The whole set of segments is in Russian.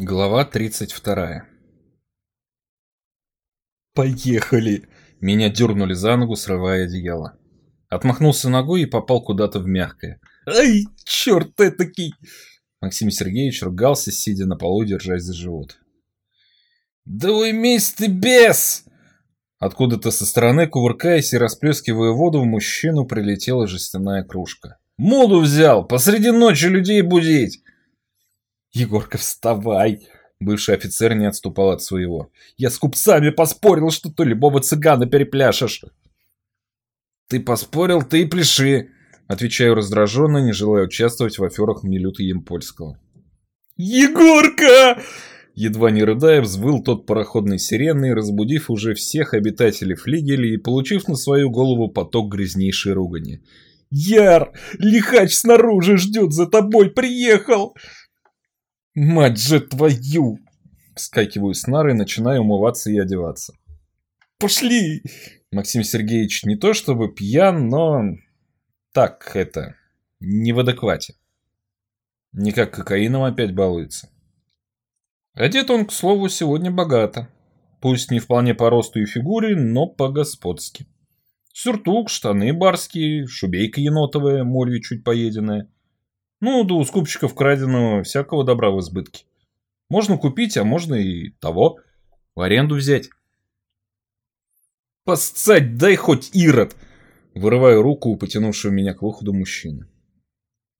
Глава 32 «Поехали!» Меня дернули за ногу, срывая одеяло. Отмахнулся ногой и попал куда-то в мягкое. «Ай, черт этакий!» Максим Сергеевич ругался, сидя на полу, держась за живот. «Да уймись ты, бес!» Откуда-то со стороны, кувыркаясь и расплескивая воду, в мужчину прилетела жестяная кружка. «Моду взял! Посреди ночи людей будить!» «Егорка, вставай!» Бывший офицер не отступал от своего. «Я с купцами поспорил, что ты любого цыгана перепляшешь!» «Ты поспорил, ты и пляши!» Отвечаю раздраженно, не желая участвовать в аферах Милюта Емпольского. «Егорка!» Едва не рыдая, взвыл тот пароходной сиреной, разбудив уже всех обитателей флигеля и получив на свою голову поток грязнейшей ругани. «Яр! Лихач снаружи ждет, за тобой приехал!» «Мать же твою!» Вскакиваю с нары и начинаю умываться и одеваться. «Пошли!» Максим Сергеевич не то чтобы пьян, но... Так, это... Не в адеквате. Не как кокаином опять балуется. Одет он, к слову, сегодня богато. Пусть не вполне по росту и фигуре, но по-господски. Сюртук, штаны барские, шубейка енотовая, молью чуть поеденная. Ну, да у скупщиков краденого всякого добра в избытке. Можно купить, а можно и того. В аренду взять. Поссать, дай хоть ирод! Вырываю руку у потянувшего меня к выходу мужчины.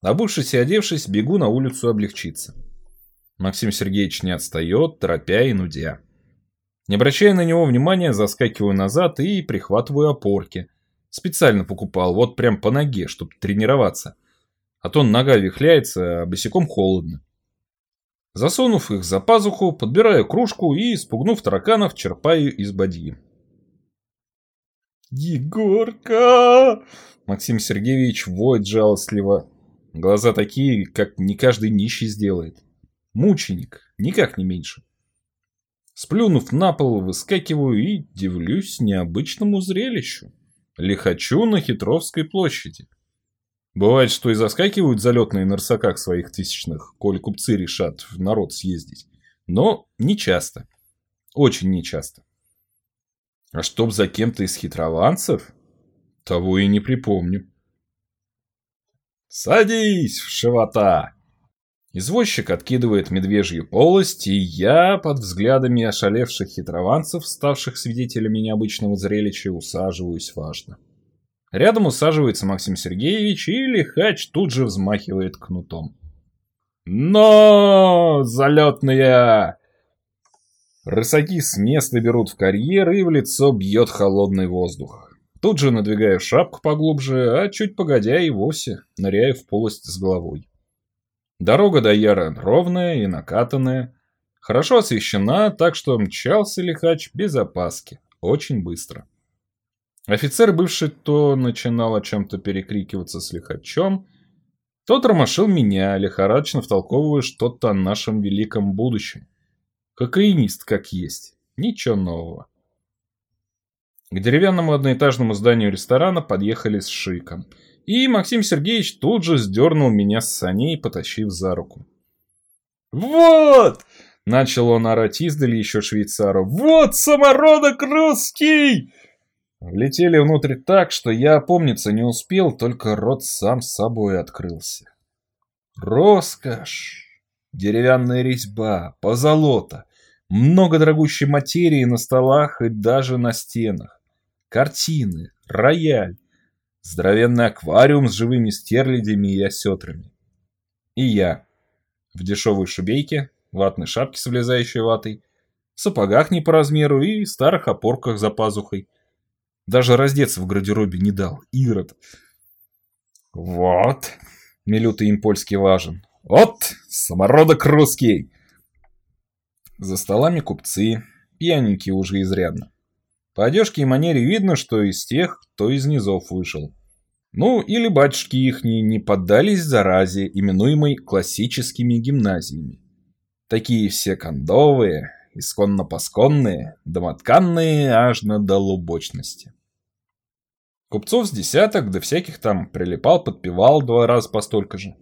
Обувшись и одевшись, бегу на улицу облегчиться. Максим Сергеевич не отстает, торопя и нудя. Не обращая на него внимания, заскакиваю назад и прихватываю опорки. Специально покупал, вот прям по ноге, чтобы тренироваться а то нога вихляется, а босиком холодно. Засунув их за пазуху, подбираю кружку и, спугнув тараканов, черпаю из бадьи. «Егорка!» Максим Сергеевич воет жалостливо. Глаза такие, как не каждый нищий сделает. Мученик, никак не меньше. Сплюнув на пол, выскакиваю и дивлюсь необычному зрелищу. Лихачу на Хитровской площади. Бывает, что и заскакивают залетные на рысаках своих тысячных, коли купцы решат в народ съездить. Но не часто. Очень нечасто. А чтоб за кем-то из хитрованцев? Того и не припомню. «Садись, в шивота!» Извозчик откидывает медвежью полость, и я, под взглядами ошалевших хитрованцев, ставших свидетелями необычного зрелища, усаживаюсь важно. Рядом усаживается Максим Сергеевич, и лихач тут же взмахивает кнутом. «Но! Залетные!» Рысаки с места берут в карьер, и в лицо бьет холодный воздух. Тут же надвигаю шапку поглубже, а чуть погодя и вовсе ныряю в полость с головой. Дорога до Яра ровная и накатанная, хорошо освещена, так что мчался лихач без опаски, очень быстро. Офицер бывший то начинал о чем-то перекрикиваться с лихачом, то тормошил меня, лихорадочно втолковывая что-то о нашем великом будущем. Кокаинист как есть, ничего нового. К деревянному одноэтажному зданию ресторана подъехали с шиком, и Максим Сергеевич тут же сдернул меня с саней, потащив за руку. «Вот!» — начал он орать издали еще швейцару. «Вот самородок русский! Влетели внутрь так, что я опомниться не успел, только рот сам собой открылся. Роскошь! Деревянная резьба, позолота, много дорогущей материи на столах и даже на стенах. Картины, рояль, здоровенный аквариум с живыми стерлядями и осетрами. И я в дешевой шубейке, ватной шапке с влезающей ватой, в сапогах не по размеру и старых опорках за пазухой, даже раздеться в гардеробе не дал. Ирод. Вот. Милюта им польский важен. Вот. Самородок русский. За столами купцы. Пьяненькие уже изрядно. По одежке и манере видно, что из тех, кто из низов вышел. Ну, или батюшки ихние не поддались заразе, именуемой классическими гимназиями. Такие все кондовые, исконно-посконные, домотканные аж на долубочности. Купцов с десяток, да всяких там прилипал, подпевал два раза по столько же.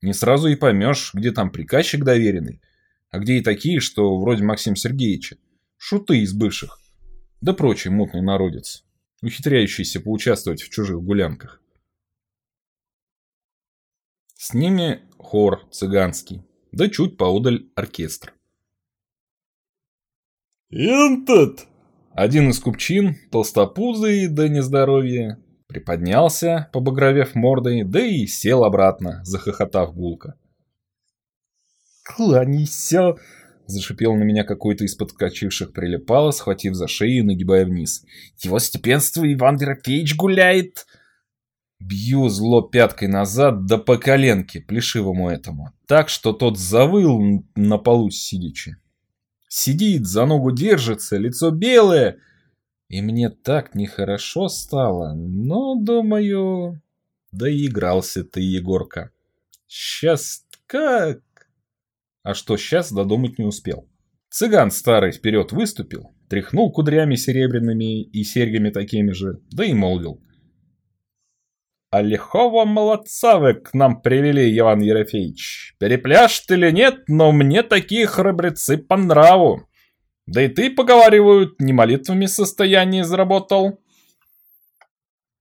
Не сразу и поймешь, где там приказчик доверенный, а где и такие, что вроде Максима Сергеевича. Шуты из бывших. Да прочий мутный народец, ухитряющийся поучаствовать в чужих гулянках. С ними хор цыганский, да чуть поодаль оркестр. «Энтот!» Один из купчин, толстопузый да нездоровье, приподнялся, побагровев мордой, да и сел обратно, захохотав гулко. «Кланяйся!» — зашипел на меня какой-то из подкачивших прилипало, схватив за шею и нагибая вниз. «Его степенство Иван Ерофеевич гуляет!» Бью зло пяткой назад, да по коленке, плешивому этому, так что тот завыл на полу сидячи. Сидит, за ногу держится, лицо белое, и мне так нехорошо стало, но, думаю, да и игрался ты, Егорка. Сейчас как? А что сейчас, додумать не успел. Цыган старый вперед выступил, тряхнул кудрями серебряными и серьгами такими же, да и молвил. «А лихого молодца вы к нам привели, Иван Ерофеевич. Перепляшет или нет, но мне такие храбрецы по нраву. Да и ты, поговаривают, не молитвами состояние заработал».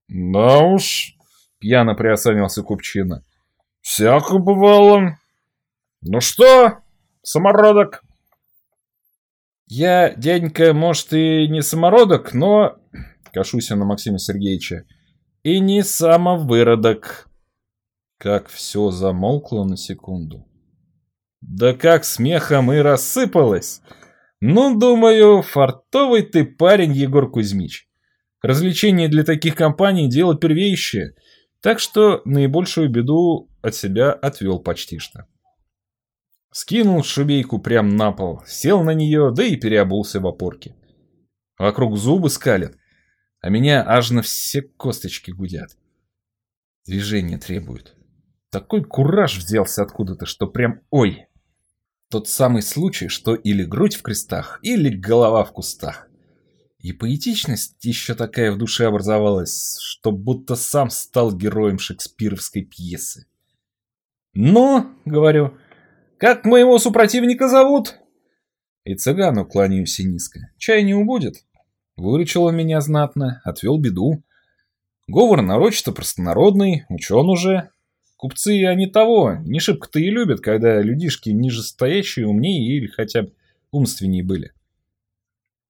«Да уж», — пьяно приосанился Купчина. «Всяко бывало. Ну что, самородок?» «Я, дяденька, может, и не самородок, но...» Кашусь на Максима Сергеевича. И не самовыродок. Как все замолкло на секунду. Да как смехом и рассыпалось. Ну, думаю, фартовый ты парень, Егор Кузьмич. Развлечение для таких компаний – дело первейшее, так что наибольшую беду от себя отвел почти что. Скинул шубейку прямо на пол, сел на нее, да и переобулся в опорке. Вокруг зубы скалят, а меня аж на все косточки гудят. Движение требует. Такой кураж взялся откуда-то, что прям ой. Тот самый случай, что или грудь в крестах, или голова в кустах. И поэтичность еще такая в душе образовалась, что будто сам стал героем шекспировской пьесы. «Ну, — говорю, — как моего супротивника зовут?» И цыгану кланяюсь низко. Чай не убудет. Выручил он меня знатно, отвел беду. Говор нарочито простонародный, учен уже. Купцы они того, не шибко-то и любят, когда людишки нижестоящие умнее или хотя бы умственнее были.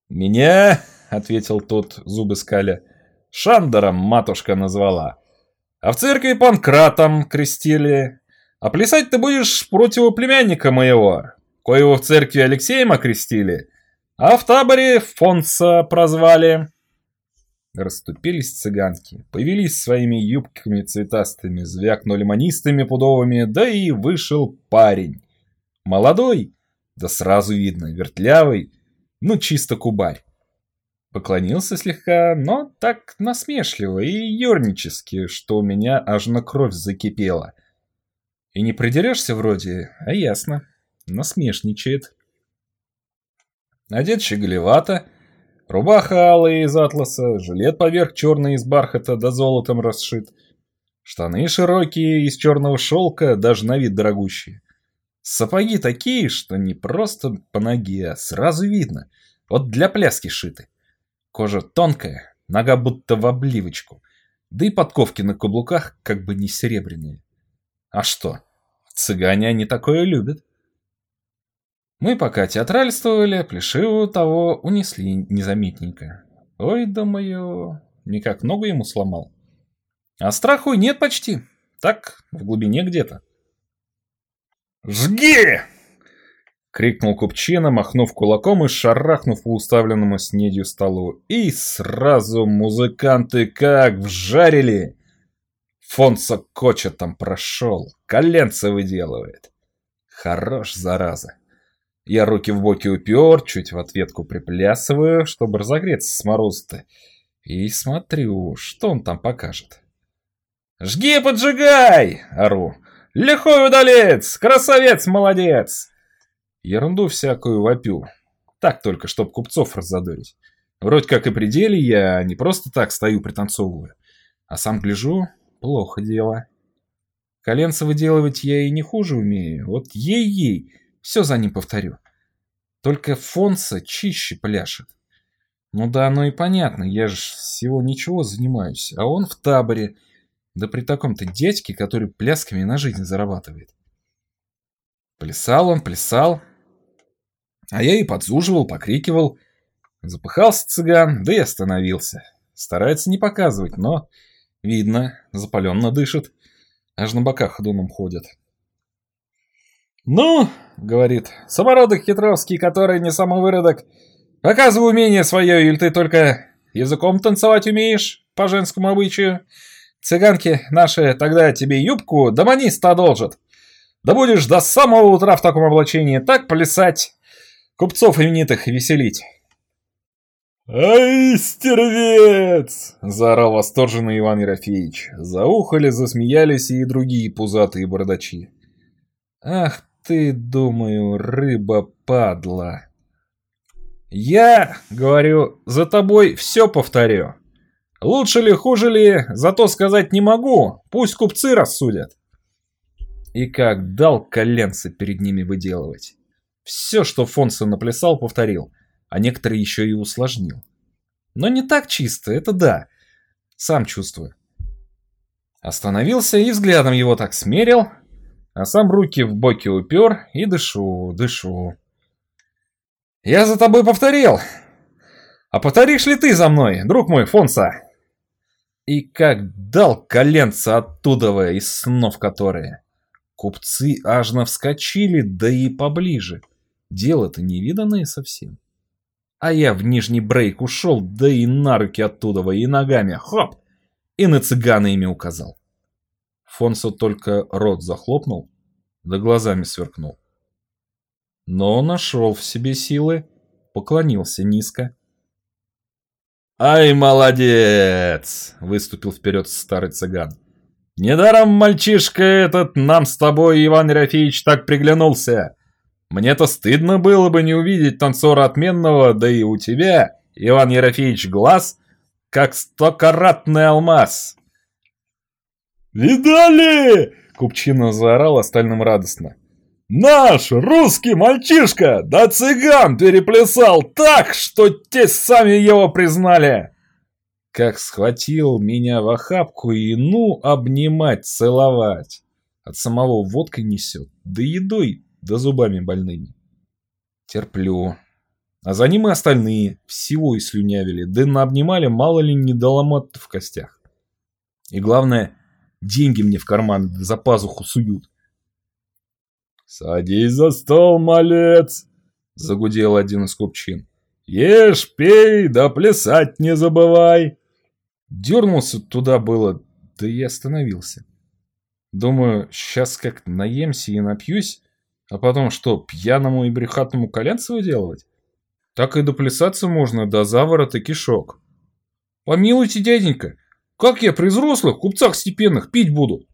«Меня, — ответил тот, зубы скаля, — Шандером матушка назвала. А в церкви Панкратом крестили. А плясать ты будешь против племянника моего, коего в церкви Алексеем окрестили, а в таборе Фонса прозвали. Расступились цыганки, появились своими юбками цветастыми, звякнули манистыми пудовыми, да и вышел парень. Молодой, да сразу видно, вертлявый, ну чисто кубарь. Поклонился слегка, но так насмешливо и ернически, что у меня аж на кровь закипела. И не придерешься вроде, а ясно, насмешничает. Одет щеголевато, рубаха алая из атласа, жилет поверх черный из бархата да золотом расшит, штаны широкие из черного шелка, даже на вид дорогущие. Сапоги такие, что не просто по ноге, а сразу видно, вот для пляски шиты. Кожа тонкая, нога будто в обливочку, да и подковки на каблуках как бы не серебряные. А что, цыгане они такое любят. Мы пока театральствовали, плешиву того унесли незаметненько. Ой, думаю, никак ногу ему сломал. А страху нет почти. Так, в глубине где-то. «Жги!» — крикнул Купчина, махнув кулаком и шарахнув по уставленному снедью столу. И сразу музыканты как вжарили. Фонса Коча там прошел, коленца выделывает. Хорош, зараза. Я руки в боки упер, чуть в ответку приплясываю, чтобы разогреться с мороза-то. И смотрю, что он там покажет. «Жги, поджигай!» — ору. «Лихой удалец! Красавец, молодец!» Ерунду всякую вопю. Так только, чтоб купцов раззадорить. Вроде как и при деле я не просто так стою пританцовываю, а сам гляжу, плохо дело. Коленца выделывать я и не хуже умею. Вот ей-ей, все за ним повторю. Только Фонса чище пляшет. Ну да, оно и понятно, я же всего ничего занимаюсь, а он в таборе. Да при таком-то дядьке, который плясками на жизнь зарабатывает. Плясал он, плясал. А я и подзуживал, покрикивал. Запыхался цыган, да и остановился. Старается не показывать, но, видно, запаленно дышит. Аж на боках ходуном ходят. «Ну, — говорит, — самородок хитровский, который не самовыродок, показывай умение свое, или ты только языком танцевать умеешь, по женскому обычаю. Цыганки наши тогда тебе юбку да маниста одолжат. Да будешь до самого утра в таком облачении так плясать, купцов именитых веселить». «Ай, стервец!» — заорал восторженный Иван Ерофеевич. Заухали, засмеялись и другие пузатые бородачи. «Ах ты, думаю, рыба-падла!» «Я, — говорю, — за тобой все повторю. Лучше ли, хуже ли, зато сказать не могу, пусть купцы рассудят». И как дал коленцы перед ними выделывать. Все, что Фонсон наплясал, повторил — а некоторые еще и усложнил. Но не так чисто, это да. Сам чувствую. Остановился и взглядом его так смерил, а сам руки в боки упер и дышу, дышу. «Я за тобой повторил! А повторишь ли ты за мной, друг мой, Фонса?» И как дал коленца оттуда, из снов которые. Купцы аж вскочили, да и поближе. Дело-то невиданное совсем. А я в нижний брейк ушел, да и на руки оттуда, и ногами, хоп! И на цыгана ими указал. Фонсо только рот захлопнул, да глазами сверкнул. Но нашел в себе силы, поклонился низко. «Ай, молодец!» — выступил вперед старый цыган. «Недаром мальчишка этот нам с тобой, Иван Ерофеевич, так приглянулся. Мне-то стыдно было бы не увидеть танцора отменного, да и у тебя, Иван Ерофеевич, глаз, как стокаратный алмаз. «Видали?» — Купчина заорал остальным радостно. «Наш русский мальчишка, да цыган переплясал так, что те сами его признали!» Как схватил меня в охапку и ну обнимать, целовать. От самого водкой несет, да едой да зубами больными. Терплю. А за ним и остальные, всего и слюнявили, да наобнимали мало ли не доломат в костях. И главное, деньги мне в карман за пазуху суют. «Садись за стол, малец!» — загудел один из купчин. «Ешь, пей, да плясать не забывай!» Дернулся туда было, да и остановился. Думаю, сейчас как наемся и напьюсь, а потом что, пьяному и брехатному коленца выделывать? Так и доплясаться можно до заворота кишок. Помилуйте, дяденька, как я при взрослых купцах степенных пить буду?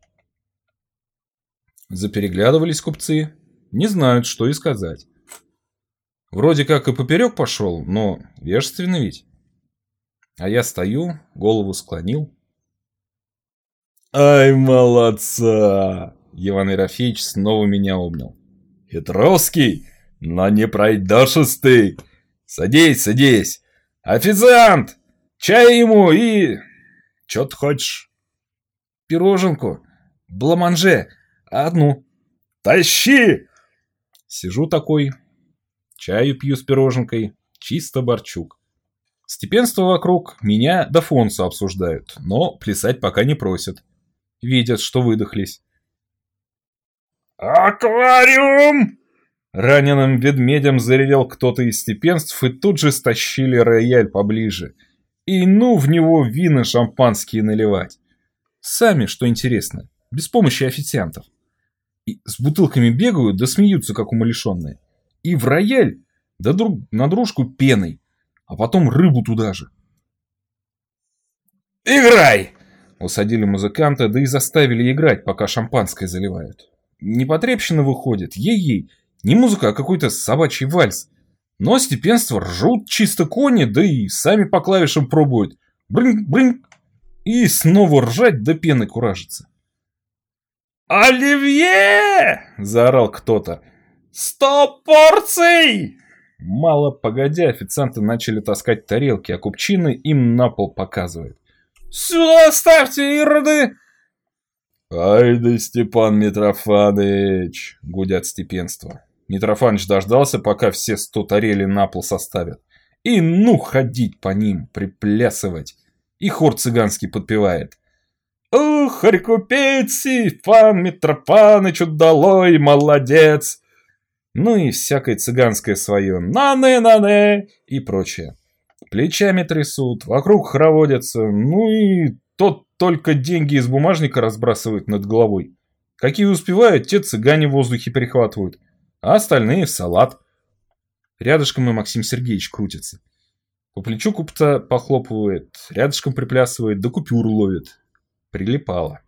Запереглядывались купцы, не знают, что и сказать. Вроде как и поперек пошел, но вежественно ведь. А я стою, голову склонил. «Ай, молодца!» Иван Ерофеевич снова меня обнял. Петровский, но не пройдошистый. Садись, садись. Официант! Чай ему и... Чё ты хочешь? Пироженку. Бламанже. Одну. Тащи! Сижу такой. Чаю пью с пироженкой. Чисто борчук. Степенство вокруг меня до Фонса обсуждают, но плясать пока не просят. Видят, что выдохлись. «Аквариум!» Раненым ведмедем заревел кто-то из степенств и тут же стащили рояль поближе. И ну в него вина шампанские наливать. Сами, что интересно, без помощи официантов. И с бутылками бегают, да смеются, как умалишенные. И в рояль, да друг, на дружку пеной, а потом рыбу туда же. «Играй!» Усадили музыканта, да и заставили играть, пока шампанское заливают непотребщина выходит, ей-ей, не музыка, а какой-то собачий вальс. Но степенство ржут чисто кони, да и сами по клавишам пробуют. Брынг-брынг. И снова ржать до пены куражится. «Оливье!» – заорал кто-то. Сто порций!» Мало погодя, официанты начали таскать тарелки, а купчины им на пол показывает. «Сюда ставьте, ироды!» «Ай да Степан Митрофанович!» — гудят степенство. Митрофанович дождался, пока все сто тарелей на пол составят. И ну ходить по ним, приплясывать. И хор цыганский подпевает. «Ух, рекупить, Степан Митрофанович удалой, молодец!» Ну и всякое цыганское свое «на-не-на-не» и прочее. Плечами трясут, вокруг хороводятся, ну и тот только деньги из бумажника разбрасывает над головой. Какие успевают, те цыгане в воздухе перехватывают, а остальные в салат. Рядышком и Максим Сергеевич крутится. По плечу купца похлопывает, рядышком приплясывает, да купюр ловит. Прилипало.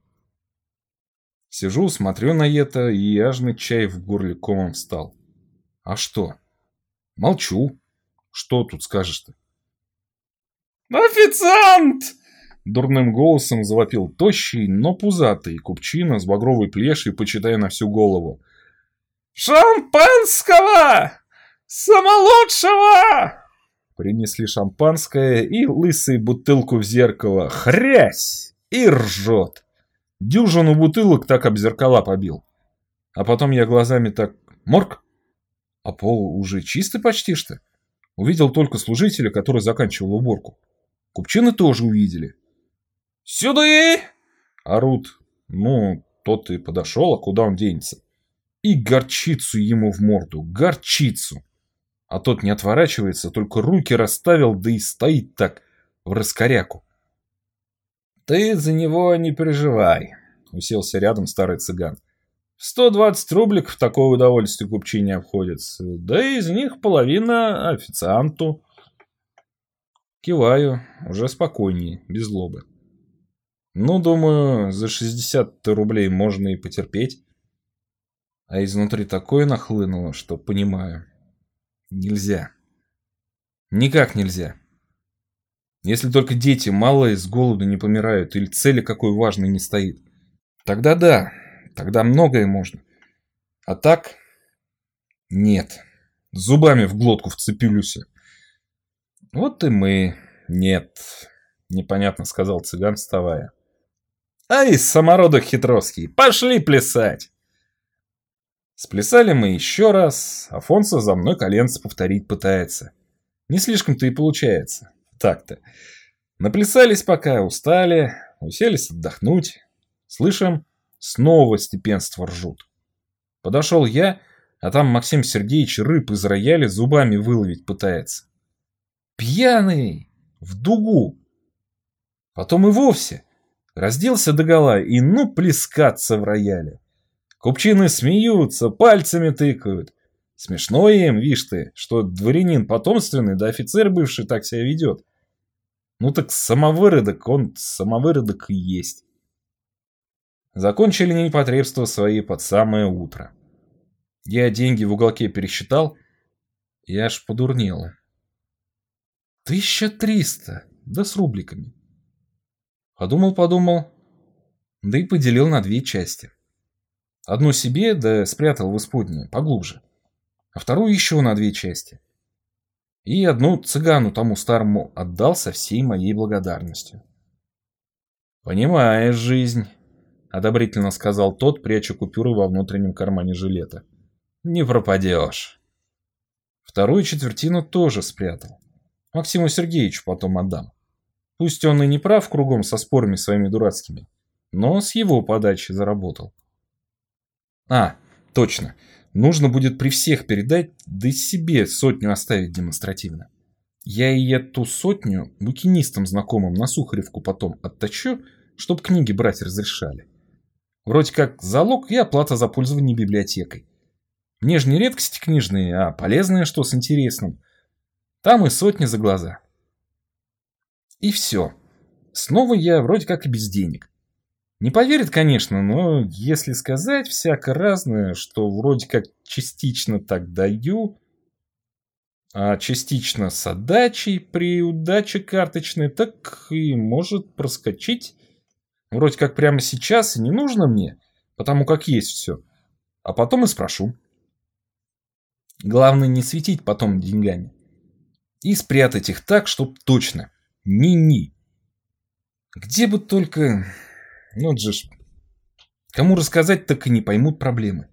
Сижу, смотрю на это, и ажный чай в горле комом встал. А что? Молчу. Что тут скажешь-то? «Официант!» Дурным голосом завопил тощий, но пузатый купчина с багровой плешей, почитая на всю голову. «Шампанского! Самолучшего!» Принесли шампанское и лысый бутылку в зеркало. Хрясь! И ржет. Дюжину бутылок так об зеркала побил. А потом я глазами так... Морг? А пол уже чистый почти что. Увидел только служителя, который заканчивал уборку. Купчины тоже увидели. «Сюда!» Орут. Ну, тот и подошел, а куда он денется? И горчицу ему в морду, горчицу. А тот не отворачивается, только руки расставил, да и стоит так, в раскоряку. «Ты за него не переживай», — уселся рядом старый цыган. «В 120 рубликов такое удовольствие купчине обходится, да из них половина официанту». Киваю, уже спокойнее, без злобы. Ну, думаю, за 60 рублей можно и потерпеть. А изнутри такое нахлынуло, что понимаю. Нельзя. Никак нельзя. Если только дети малые с голоду не помирают или цели какой важной не стоит. Тогда да, тогда многое можно. А так? Нет. Зубами в глотку вцепилюсь. Вот и мы. Нет. Непонятно сказал цыган, вставая. Ай, самородок хитровский, пошли плясать! Сплясали мы еще раз, Афонсо за мной коленца повторить пытается. Не слишком-то и получается. Так-то. Наплясались пока, устали, уселись отдохнуть. Слышим, снова степенство ржут. Подошел я, а там Максим Сергеевич рыб из рояля зубами выловить пытается. Пьяный! В дугу! Потом и вовсе Разделся догола и ну плескаться в рояле. Купчины смеются, пальцами тыкают. Смешно им, вишь ты, что дворянин потомственный, да офицер бывший так себя ведет. Ну так самовыродок, он самовыродок и есть. Закончили непотребства свои под самое утро. Я деньги в уголке пересчитал, и аж подурнело. Тысяча триста, да с рубликами. Подумал-подумал, да и поделил на две части. Одну себе, да спрятал в исподнее, поглубже. А вторую еще на две части. И одну цыгану тому старому отдал со всей моей благодарностью. «Понимаешь жизнь», — одобрительно сказал тот, пряча купюры во внутреннем кармане жилета. «Не пропадешь». Вторую четвертину тоже спрятал. Максиму Сергеевичу потом отдам. Пусть он и не прав кругом со спорами своими дурацкими, но с его подачи заработал. А, точно. Нужно будет при всех передать, да и себе сотню оставить демонстративно. Я и эту сотню букинистам знакомым на Сухаревку потом отточу, чтоб книги брать разрешали. Вроде как залог и оплата за пользование библиотекой. Мне же не редкости книжные, а полезные что с интересным. Там и сотни за глаза. И все. Снова я вроде как и без денег. Не поверит, конечно, но если сказать всяко разное, что вроде как частично так даю, а частично с отдачей при удаче карточной, так и может проскочить. Вроде как прямо сейчас и не нужно мне, потому как есть все. А потом и спрошу. Главное не светить потом деньгами. И спрятать их так, чтоб точно. Ни-ни. Где бы только... Ну, ж... Кому рассказать, так и не поймут проблемы.